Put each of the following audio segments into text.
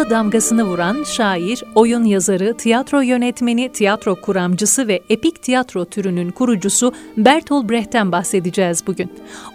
Yüzyılımıza damgasını vuran şair, oyun yazarı, tiyatro yönetmeni, tiyatro kuramcısı ve epik tiyatro türünün kurucusu Bertolt Brecht'ten bahsedeceğiz bugün.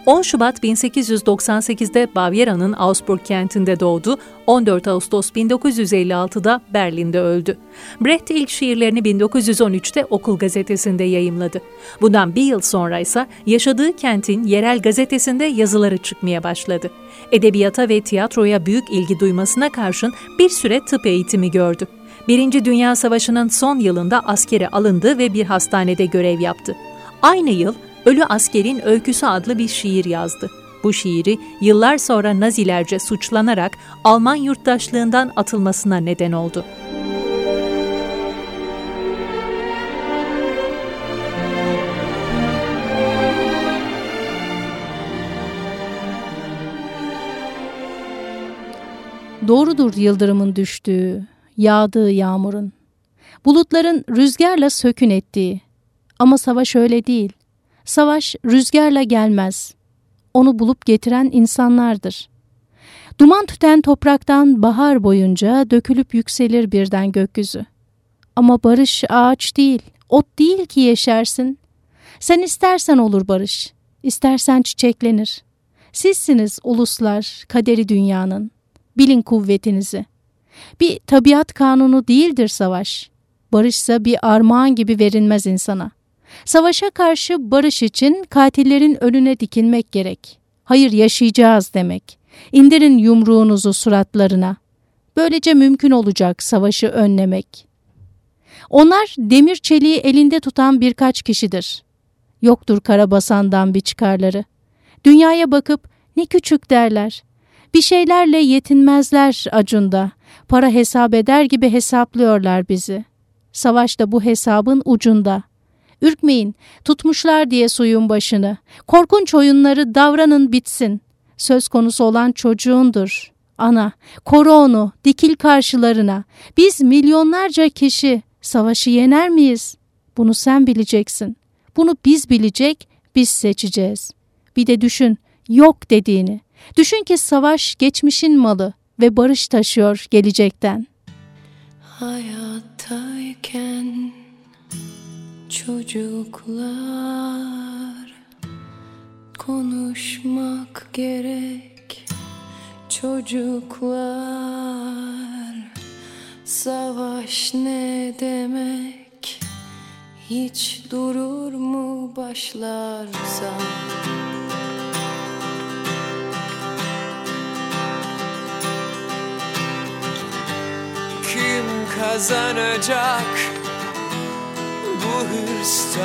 10 Şubat 1898'de Bavyera'nın Augsburg kentinde doğdu, 14 Ağustos 1956'da Berlin'de öldü. Brecht ilk şiirlerini 1913'te Okul Gazetesi'nde yayımladı. Bundan bir yıl sonra ise yaşadığı kentin yerel gazetesinde yazıları çıkmaya başladı. Edebiyata ve tiyatroya büyük ilgi duymasına karşın bir süre tıp eğitimi gördü. Birinci Dünya Savaşı'nın son yılında askere alındı ve bir hastanede görev yaptı. Aynı yıl Ölü Askerin Öyküsü adlı bir şiir yazdı. Bu şiiri yıllar sonra Nazilerce suçlanarak Alman yurttaşlığından atılmasına neden oldu. Doğrudur yıldırımın düştüğü, yağdığı yağmurun. Bulutların rüzgarla sökün ettiği. Ama savaş öyle değil. Savaş rüzgarla gelmez. Onu bulup getiren insanlardır. Duman tüten topraktan bahar boyunca dökülüp yükselir birden gökyüzü. Ama barış ağaç değil, ot değil ki yeşersin. Sen istersen olur barış, istersen çiçeklenir. Sizsiniz uluslar, kaderi dünyanın. Bilin kuvvetinizi. Bir tabiat kanunu değildir savaş. Barışsa bir armağan gibi verilmez insana. Savaşa karşı barış için katillerin önüne dikilmek gerek. Hayır yaşayacağız demek. İndirin yumruğunuzu suratlarına. Böylece mümkün olacak savaşı önlemek. Onlar demir çeliği elinde tutan birkaç kişidir. Yoktur karabasandan bir çıkarları. Dünyaya bakıp ne küçük derler. Bir şeylerle yetinmezler acunda. Para hesap eder gibi hesaplıyorlar bizi. Savaş da bu hesabın ucunda. Ürkmeyin, tutmuşlar diye suyun başını. Korkunç oyunları davranın bitsin. Söz konusu olan çocuğundur. Ana, koru onu, dikil karşılarına. Biz milyonlarca kişi savaşı yener miyiz? Bunu sen bileceksin. Bunu biz bilecek, biz seçeceğiz. Bir de düşün, yok dediğini. Düşün ki savaş geçmişin malı ve barış taşıyor gelecekten. Hayattayken çocuklar konuşmak gerek. Çocuklar savaş ne demek? Hiç durur mu başlarsa kazanacak bu hırstan?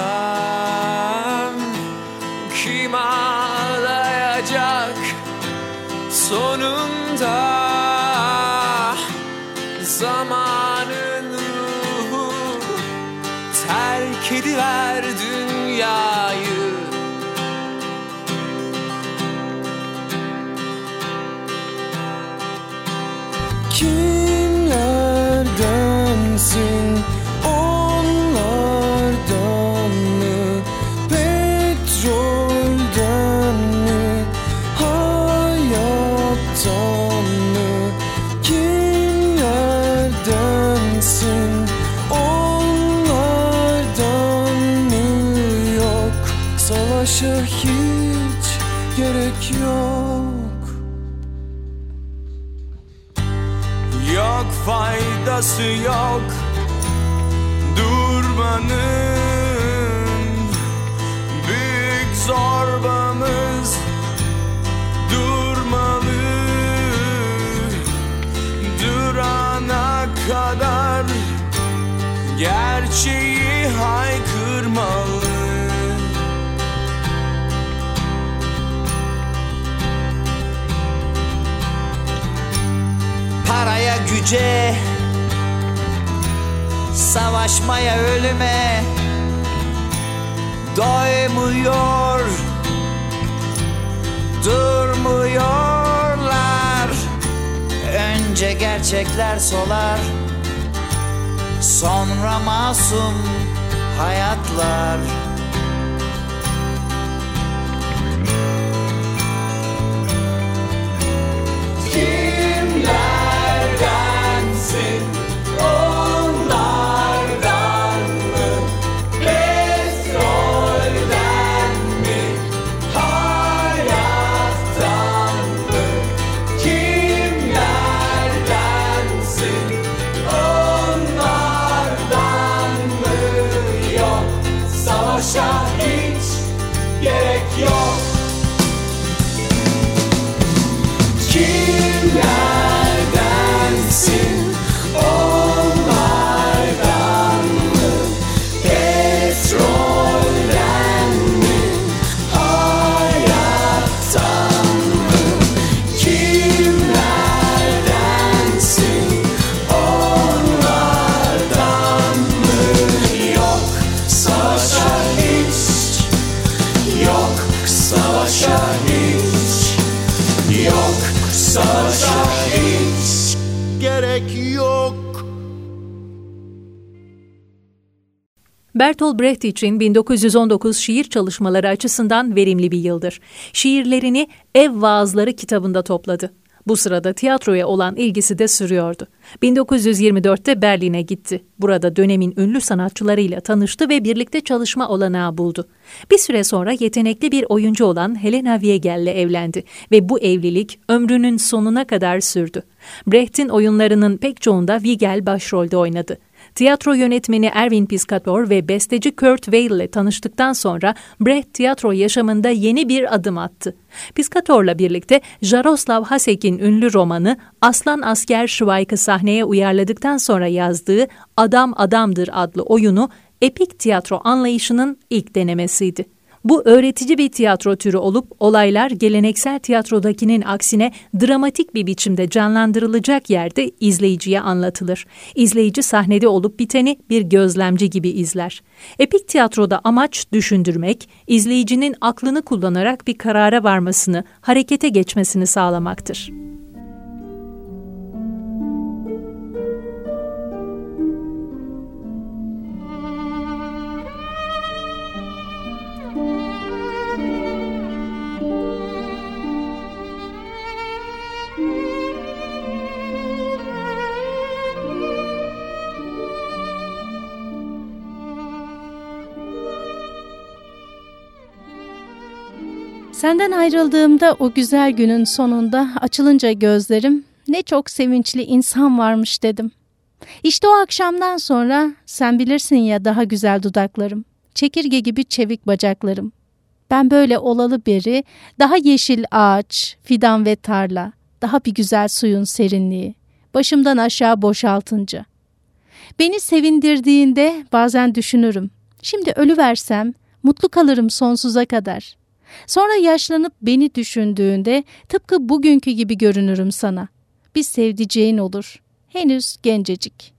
Kim ağlayacak sonunda? Zamanın ruhu terk ediver dünyayı gerek yok. Yok faydası yok durmanın. Büyük zorbamız durmalı. Durana kadar gerçeği haykırmalı yüce Savaşmaya ölüme Doymuyor Durmuyorlar. Önce gerçekler solar Sonra masum hayatlar savaşa hiç Yok savaşa hiç gerek yok Bertolt Brecht için 1919 şiir çalışmaları açısından verimli bir yıldır. Şiirlerini Ev Vaazları kitabında topladı. Bu sırada tiyatroya olan ilgisi de sürüyordu. 1924'te Berlin'e gitti. Burada dönemin ünlü sanatçılarıyla tanıştı ve birlikte çalışma olanağı buldu. Bir süre sonra yetenekli bir oyuncu olan Helena Wiegel'le evlendi ve bu evlilik ömrünün sonuna kadar sürdü. Brecht'in oyunlarının pek çoğunda Wiegel başrolde oynadı. Tiyatro yönetmeni Erwin Piscator ve besteci Kurt Weill ile tanıştıktan sonra Brecht tiyatro yaşamında yeni bir adım attı. Piscator'la birlikte Jaroslav Hasek'in ünlü romanı Aslan Asker Şvayk'ı sahneye uyarladıktan sonra yazdığı Adam Adamdır adlı oyunu epik tiyatro anlayışının ilk denemesiydi. Bu öğretici bir tiyatro türü olup olaylar geleneksel tiyatrodakinin aksine dramatik bir biçimde canlandırılacak yerde izleyiciye anlatılır. İzleyici sahnede olup biteni bir gözlemci gibi izler. Epik tiyatroda amaç düşündürmek, izleyicinin aklını kullanarak bir karara varmasını, harekete geçmesini sağlamaktır. Senden ayrıldığımda o güzel günün sonunda açılınca gözlerim ne çok sevinçli insan varmış dedim. İşte o akşamdan sonra sen bilirsin ya daha güzel dudaklarım, çekirge gibi çevik bacaklarım. Ben böyle olalı beri daha yeşil ağaç, fidan ve tarla, daha bir güzel suyun serinliği, başımdan aşağı boşaltınca. Beni sevindirdiğinde bazen düşünürüm. Şimdi ölü versem mutlu kalırım sonsuza kadar. Sonra yaşlanıp beni düşündüğünde tıpkı bugünkü gibi görünürüm sana. Bir sevdiceğin olur. Henüz gencecik.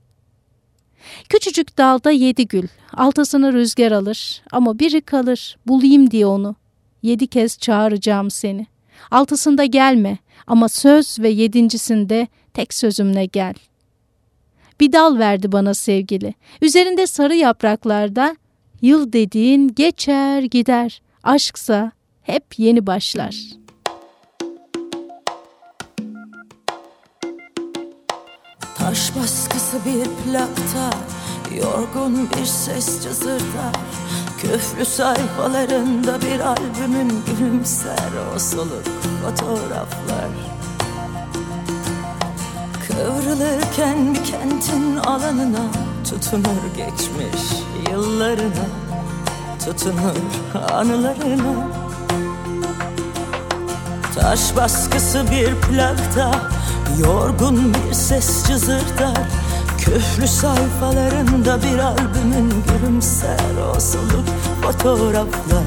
Küçücük dalda yedi gül. Altasını rüzgar alır ama biri kalır. Bulayım diye onu. Yedi kez çağıracağım seni. Altısında gelme ama söz ve yedincisinde tek sözümle gel. Bir dal verdi bana sevgili. Üzerinde sarı yapraklarda yıl dediğin geçer gider. Aşksa hep yeni başlar. Taş baskısı bir plakta Yorgun bir ses cızırtar Küflü sayfalarında bir albümün gülümser o soluk fotoğraflar. Kıvrılırken bir kentin alanına Tutunur geçmiş yıllarına Tutunur anılarına Taş baskısı bir plakta Yorgun bir ses cızırtar Küflü sayfalarında bir albümün gülümser o soluk fotoğraflar.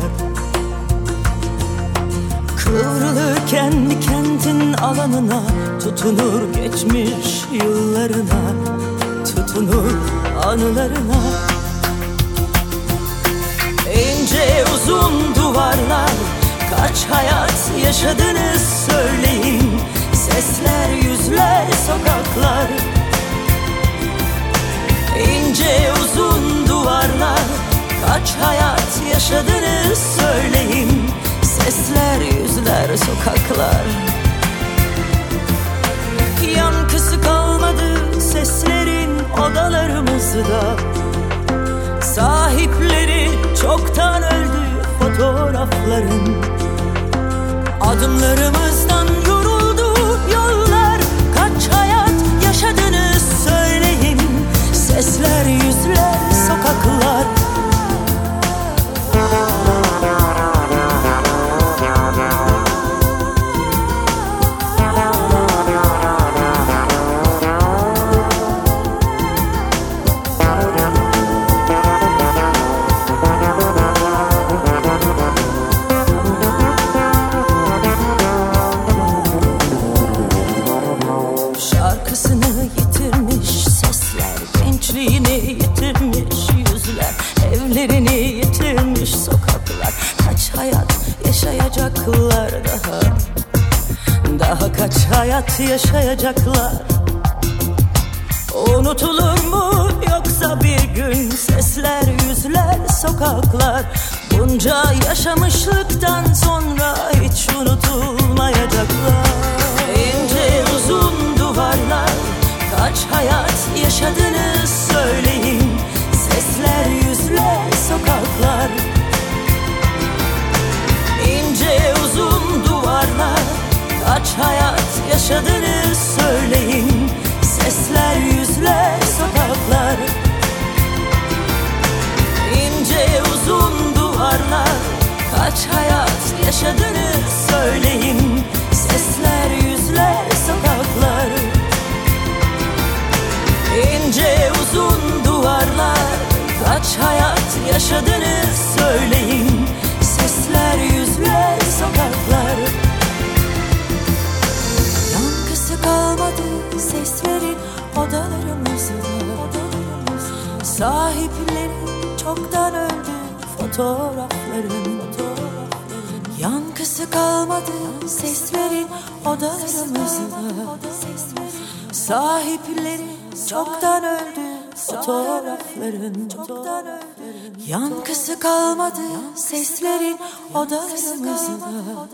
Kıvrılırken kentin alanına Tutunur geçmiş yıllarına Tutunur anılarına. İnce uzun duvarlar Kaç hayat yaşadınız söyleyin. Sesler, yüzler, sokaklar. İnce uzun duvarlar. Kaç hayat yaşadınız söyleyin. Sesler, yüzler, sokaklar. Yankısı kalmadı seslerin odalarımızda. Sahipleri çoktan öldü fotoğrafların. Adımlarımızdan yoruldu yollar. Kaç hayat yaşadınız söyleyin. Sesler, yüzler, sokaklar hayat yaşayacaklar. Unutulur mu yoksa bir gün Sesler, yüzler, sokaklar? Bunca yaşamışlıktan sonra hiç unutulmayacaklar. İnce uzun duvarlar Kaç hayat yaşadınız söyleyin Kaç hayat yaşadınız söyleyin. Sesler, yüzler, sokaklar. İnce uzun duvarlar. Kaç hayat yaşadınız söyleyin. Sesler, yüzler, sokaklar. İnce uzun duvarlar. Kaç hayat yaşadınız fotoğrafların Yankısı kalmadı seslerin odalarımızda. Sahipleri çoktan öldü fotoğrafların Yankısı kalmadı seslerin odalarımızda.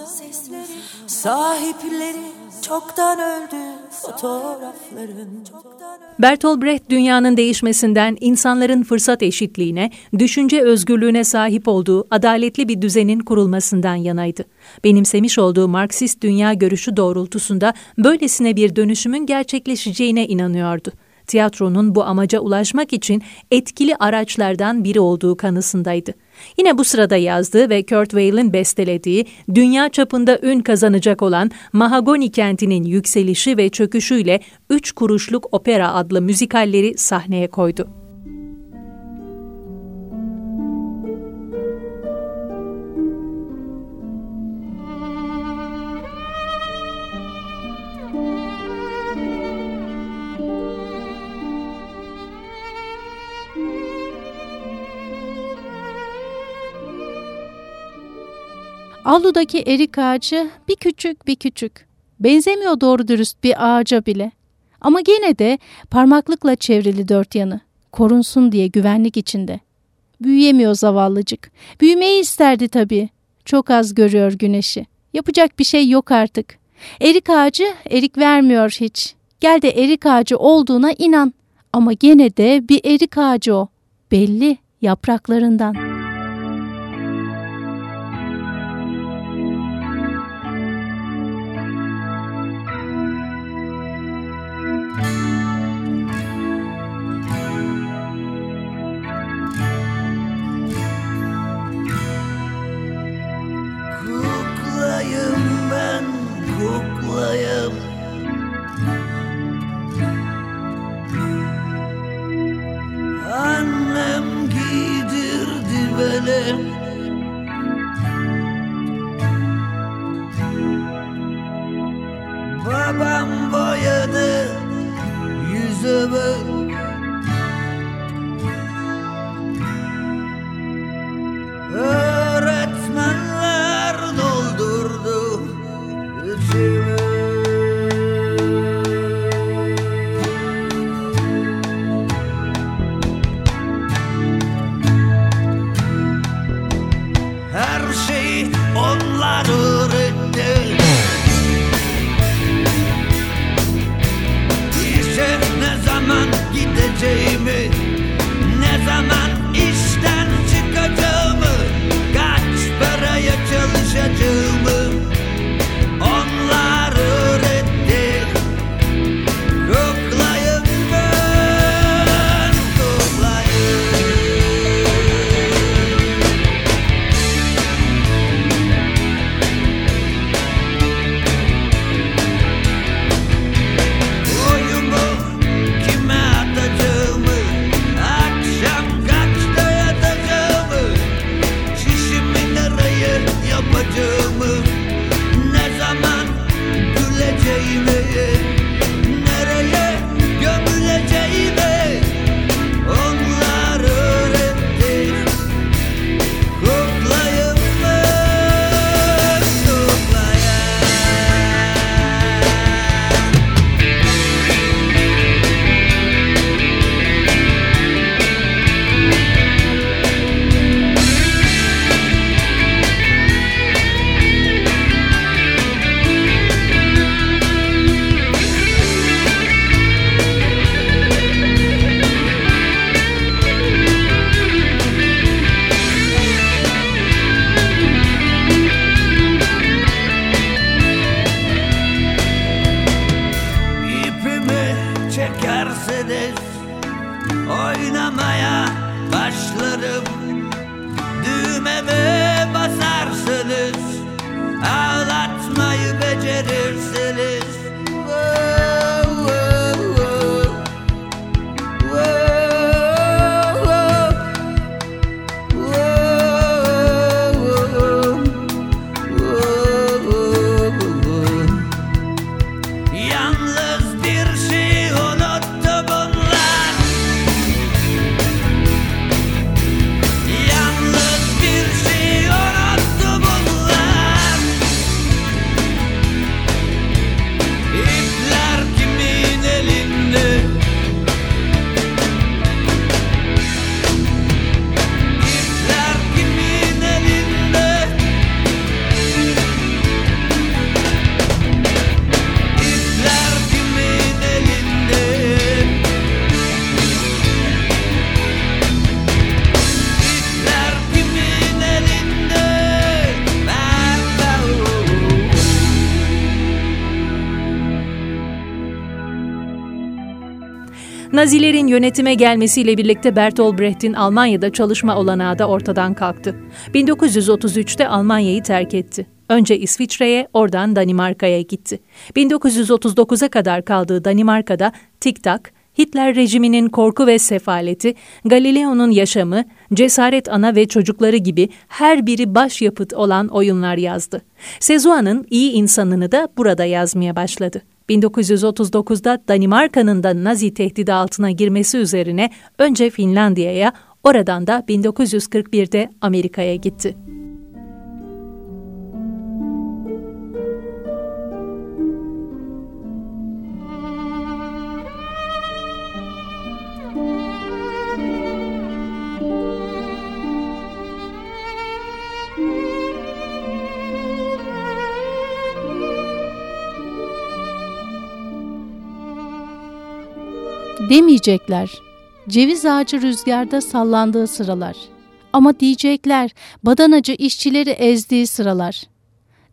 Sahipleri çoktan öldü fotoğrafların Bertolt Brecht dünyanın değişmesinden insanların fırsat eşitliğine, düşünce özgürlüğüne sahip olduğu adaletli bir düzenin kurulmasından yanaydı. Benimsemiş olduğu Marksist dünya görüşü doğrultusunda böylesine bir dönüşümün gerçekleşeceğine inanıyordu. Tiyatronun bu amaca ulaşmak için etkili araçlardan biri olduğu kanısındaydı. Yine bu sırada yazdığı ve Kurt Weill'in bestelediği, dünya çapında ün kazanacak olan Mahagoni kentinin yükselişi ve çöküşüyle Üç Kuruşluk Opera adlı müzikalleri sahneye koydu. Avludaki erik ağacı bir küçük bir küçük. Benzemiyor doğru dürüst bir ağaca bile. Ama gene de parmaklıkla çevrili dört yanı. Korunsun diye güvenlik içinde. Büyüyemiyor zavallıcık. Büyümeyi isterdi tabii. Çok az görüyor güneşi. Yapacak bir şey yok artık. Erik ağacı erik vermiyor hiç. Gel de erik ağacı olduğuna inan. Ama gene de bir erik ağacı o. Belli yapraklarından.'' Nazilerin yönetime gelmesiyle birlikte Bertolt Brecht'in Almanya'da çalışma olanağı da ortadan kalktı. 1933'te Almanya'yı terk etti. Önce İsviçre'ye, oradan Danimarka'ya gitti. 1939'a kadar kaldığı Danimarka'da Tik Tak, Hitler rejiminin korku ve sefaleti, Galileo'nun yaşamı, Cesaret Ana ve çocukları gibi her biri başyapıt olan oyunlar yazdı. Sezua'nın iyi insanını da burada yazmaya başladı. 1939'da Danimarka'nın da Nazi tehdidi altına girmesi üzerine önce Finlandiya'ya, oradan da 1941'de Amerika'ya gitti. Demeyecekler. Ceviz ağacı rüzgarda sallandığı sıralar. Ama diyecekler badanacı işçileri ezdiği sıralar.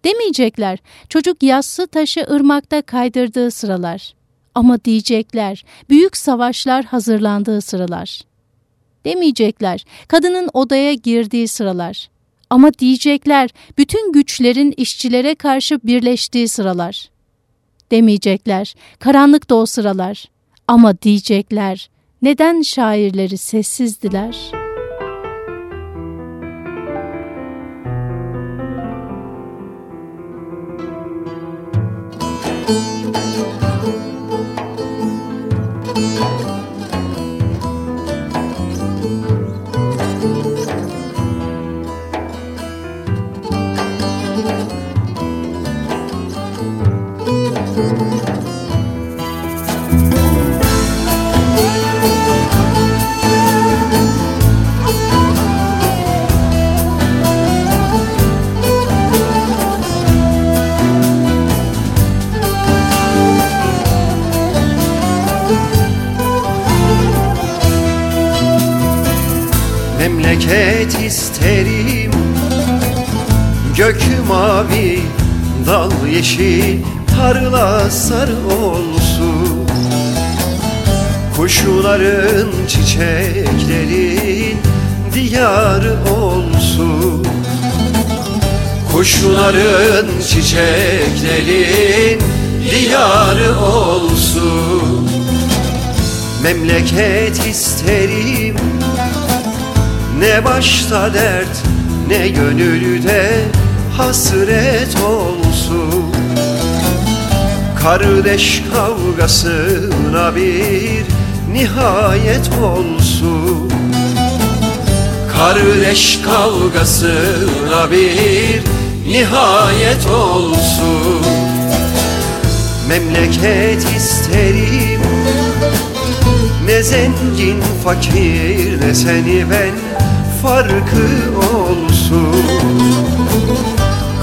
Demeyecekler çocuk yassı taşı ırmakta kaydırdığı sıralar. Ama diyecekler büyük savaşlar hazırlandığı sıralar. Demeyecekler kadının odaya girdiği sıralar. Ama diyecekler bütün güçlerin işçilere karşı birleştiği sıralar. Demeyecekler karanlıkta o sıralar. Ama diyecekler neden şairleri sessizdiler? Memleket Kuşların, çiçeklerin Diyarı olsun. Kuşların, çiçeklerin Diyarı olsun. Memleket isterim. Ne başta dert ne gönülde hasret olsun. Kardeş kavgasına bir nihayet olsun. Kardeş kavgasına bir nihayet olsun. Memleket isterim. Ne zengin fakir ne seni ben farkı olsun.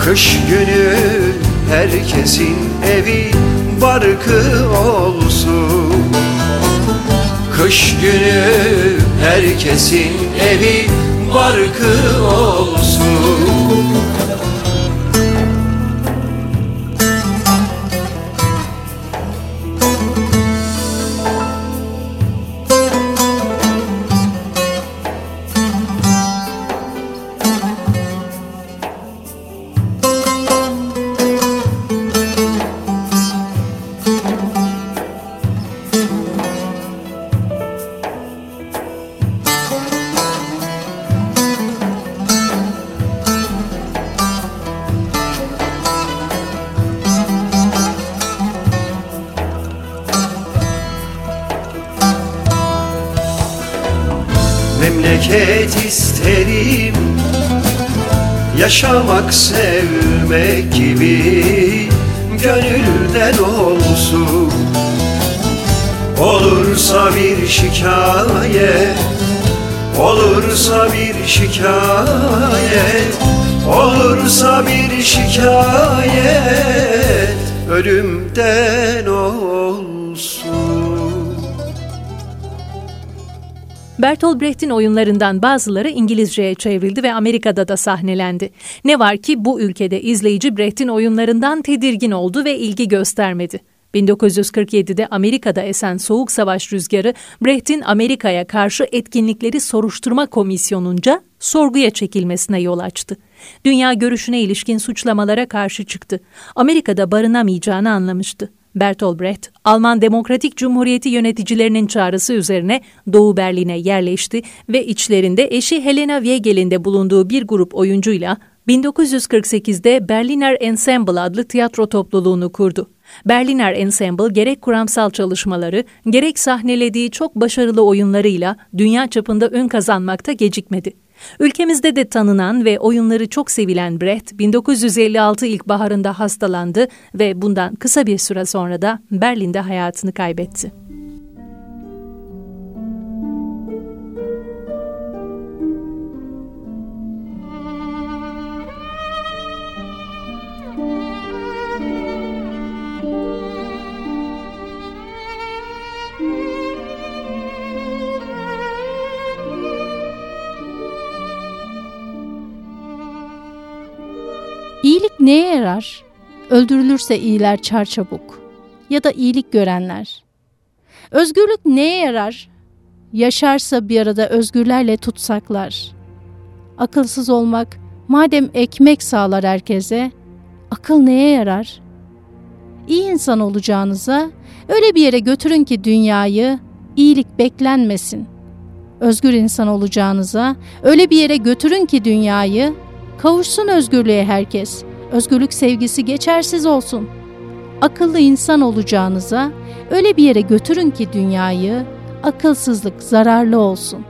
Kış günü herkesin evi barkı olsun Kış günü herkesin evi barkı olsun Yaşamak sevmek gibi Gönülden olsun. Olursa bir şikayet Olursa bir şikayet Olursa bir şikayet Ölümden olsun Bertolt Brecht'in oyunlarından bazıları İngilizceye çevrildi ve Amerika'da da sahnelendi. Ne var ki bu ülkede izleyici Brecht'in oyunlarından tedirgin oldu ve ilgi göstermedi. 1947'de Amerika'da esen Soğuk Savaş rüzgarı Brecht'in Amerika'ya karşı etkinlikleri soruşturma komisyonunca sorguya çekilmesine yol açtı. Dünya görüşüne ilişkin suçlamalara karşı çıktı. Amerika'da barınamayacağını anlamıştı. Bertolt Brecht, Alman Demokratik Cumhuriyeti yöneticilerinin çağrısı üzerine Doğu Berlin'e yerleşti ve içlerinde eşi Helena Wegel'in de bulunduğu bir grup oyuncuyla 1948'de Berliner Ensemble adlı tiyatro topluluğunu kurdu. Berliner Ensemble gerek kuramsal çalışmaları, gerek sahnelediği çok başarılı oyunlarıyla dünya çapında ün kazanmakta gecikmedi. Ülkemizde de tanınan ve oyunları çok sevilen Brecht, 1956 ilkbaharında hastalandı ve bundan kısa bir süre sonra da Berlin'de hayatını kaybetti. İyilik neye yarar? Öldürülürse iyiler çarçabuk ya da iyilik görenler. Özgürlük neye yarar? Yaşarsa bir arada özgürlerle tutsaklar. Akılsız olmak madem ekmek sağlar herkese, akıl neye yarar? İyi insan olacağınıza öyle bir yere götürün ki dünyayı iyilik beklenmesin. Özgür insan olacağınıza öyle bir yere götürün ki dünyayı Kavuşsun özgürlüğe herkes. Özgürlük sevgisi geçersiz olsun. Akıllı insan olacağınıza öyle bir yere götürün ki dünyayı akılsızlık zararlı olsun.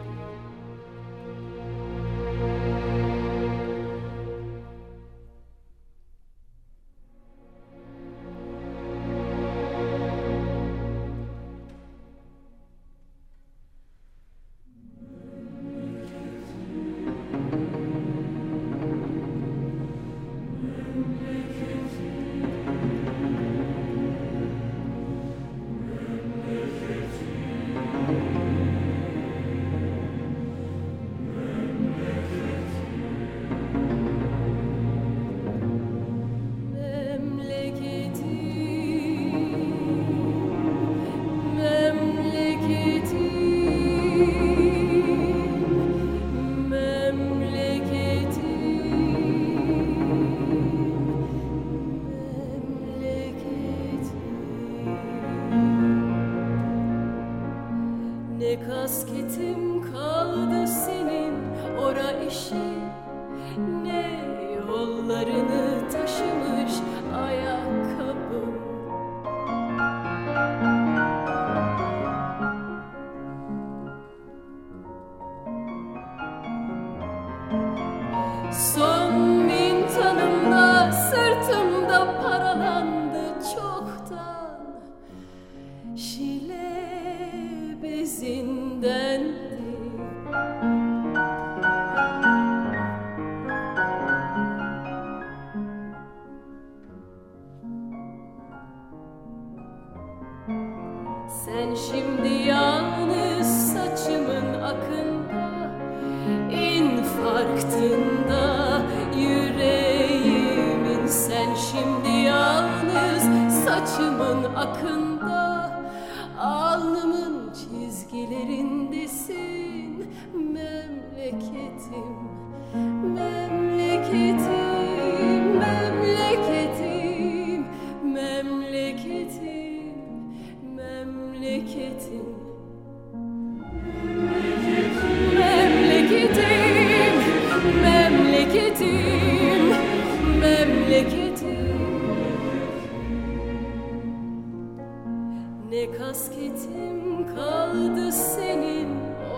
Kasketim kaldı senin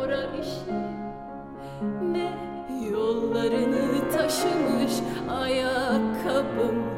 ora işe Ne yollarını taşımış ayakkabım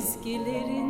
Alnımın